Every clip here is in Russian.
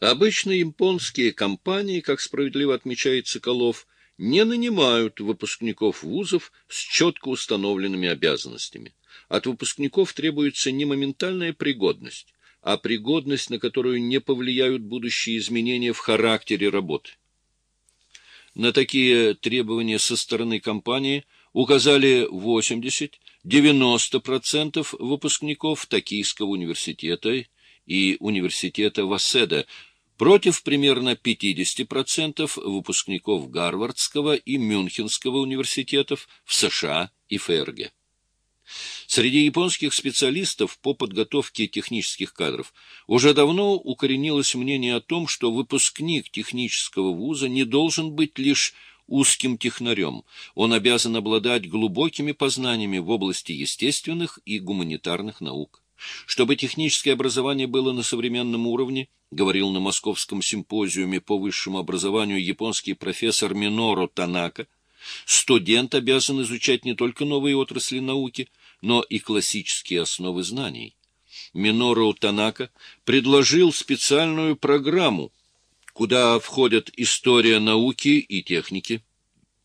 Обычно японские компании, как справедливо отмечает Соколов, не нанимают выпускников вузов с четко установленными обязанностями. От выпускников требуется не моментальная пригодность, а пригодность, на которую не повлияют будущие изменения в характере работы. На такие требования со стороны компании указали 80-90% выпускников Токийского университета и университета Васеда против примерно 50% выпускников Гарвардского и Мюнхенского университетов в США и ФРГ. Среди японских специалистов по подготовке технических кадров уже давно укоренилось мнение о том, что выпускник технического вуза не должен быть лишь узким технарем, он обязан обладать глубокими познаниями в области естественных и гуманитарных наук. Чтобы техническое образование было на современном уровне, говорил на московском симпозиуме по высшему образованию японский профессор Миноро Танака, студент обязан изучать не только новые отрасли науки, но и классические основы знаний. Миноро Танака предложил специальную программу, куда входят история науки и техники,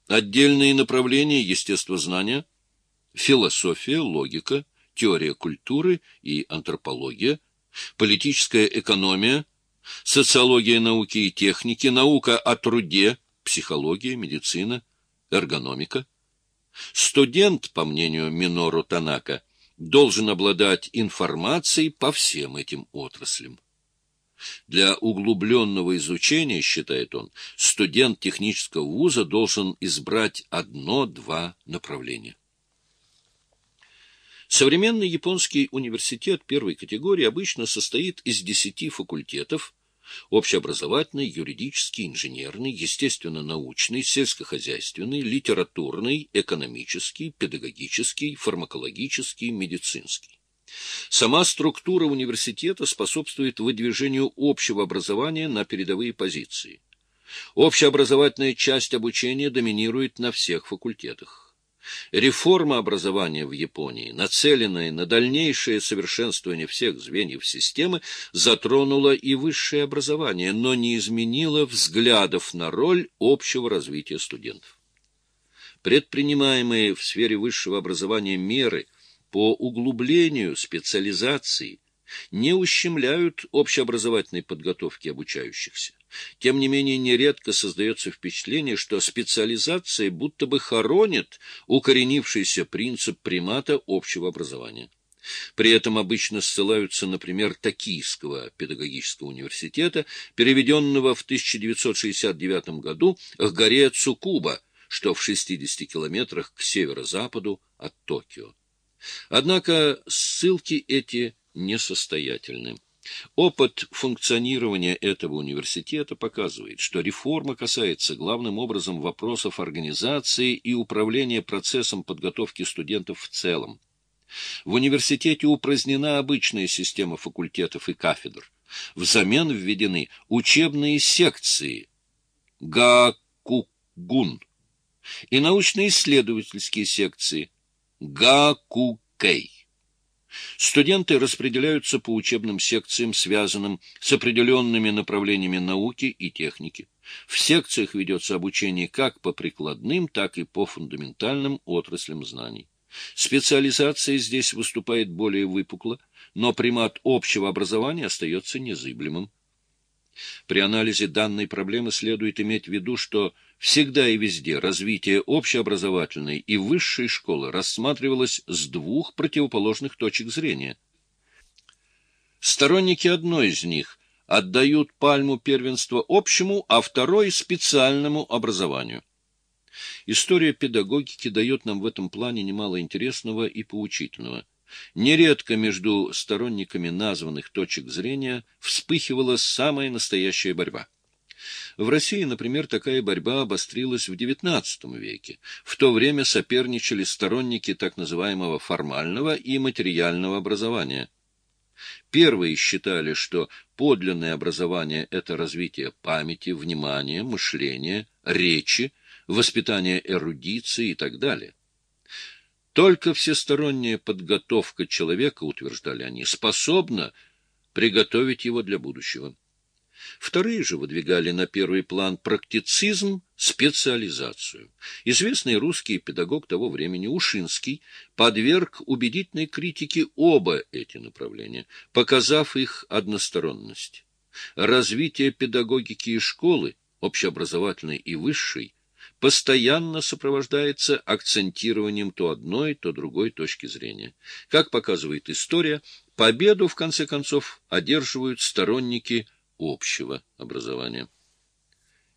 отдельные направления естествознания, философия, логика, теория культуры и антропология, политическая экономия, социология науки и техники, наука о труде, психология, медицина, эргономика. Студент, по мнению Минору Танака, должен обладать информацией по всем этим отраслям. Для углубленного изучения, считает он, студент технического вуза должен избрать одно-два направления. Современный японский университет первой категории обычно состоит из десяти факультетов – общеобразовательный, юридический, инженерный, естественно-научный, сельскохозяйственный, литературный, экономический, педагогический, фармакологический, медицинский. Сама структура университета способствует выдвижению общего образования на передовые позиции. Общеобразовательная часть обучения доминирует на всех факультетах. Реформа образования в Японии, нацеленная на дальнейшее совершенствование всех звеньев системы, затронула и высшее образование, но не изменила взглядов на роль общего развития студентов. Предпринимаемые в сфере высшего образования меры по углублению специализации не ущемляют общеобразовательной подготовки обучающихся. Тем не менее, нередко создается впечатление, что специализация будто бы хоронит укоренившийся принцип примата общего образования. При этом обычно ссылаются, например, Токийского педагогического университета, переведенного в 1969 году к горе Цукуба, что в 60 километрах к северо-западу от Токио. Однако ссылки эти несостоятельны. Опыт функционирования этого университета показывает, что реформа касается главным образом вопросов организации и управления процессом подготовки студентов в целом. В университете упразднена обычная система факультетов и кафедр. Взамен введены учебные секции Гакугун и научно-исследовательские секции Гакукей. Студенты распределяются по учебным секциям, связанным с определенными направлениями науки и техники. В секциях ведется обучение как по прикладным, так и по фундаментальным отраслям знаний. Специализация здесь выступает более выпукло, но примат общего образования остается незыблемым. При анализе данной проблемы следует иметь в виду, что всегда и везде развитие общеобразовательной и высшей школы рассматривалось с двух противоположных точек зрения. Сторонники одной из них отдают пальму первенства общему, а второй – специальному образованию. История педагогики дает нам в этом плане немало интересного и поучительного – Нередко между сторонниками названных точек зрения вспыхивала самая настоящая борьба. В России, например, такая борьба обострилась в XIX веке. В то время соперничали сторонники так называемого формального и материального образования. Первые считали, что подлинное образование – это развитие памяти, внимания, мышления, речи, воспитание эрудиции и так далее. Только всесторонняя подготовка человека, утверждали они, способна приготовить его для будущего. Вторые же выдвигали на первый план практицизм, специализацию. Известный русский педагог того времени Ушинский подверг убедительной критике оба эти направления, показав их односторонность. Развитие педагогики и школы, общеобразовательной и высшей, постоянно сопровождается акцентированием то одной, то другой точки зрения. Как показывает история, победу, в конце концов, одерживают сторонники общего образования.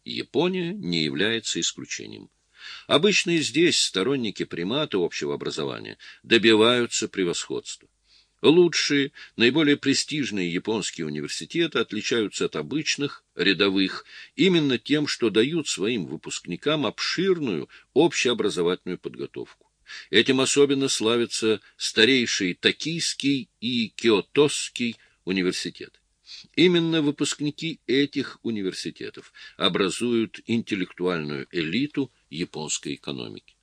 Япония не является исключением. Обычно здесь сторонники примата общего образования добиваются превосходства. Лучшие, наиболее престижные японские университеты отличаются от обычных, рядовых, именно тем, что дают своим выпускникам обширную общеобразовательную подготовку. Этим особенно славятся старейший Токийский и Киотосский университеты. Именно выпускники этих университетов образуют интеллектуальную элиту японской экономики.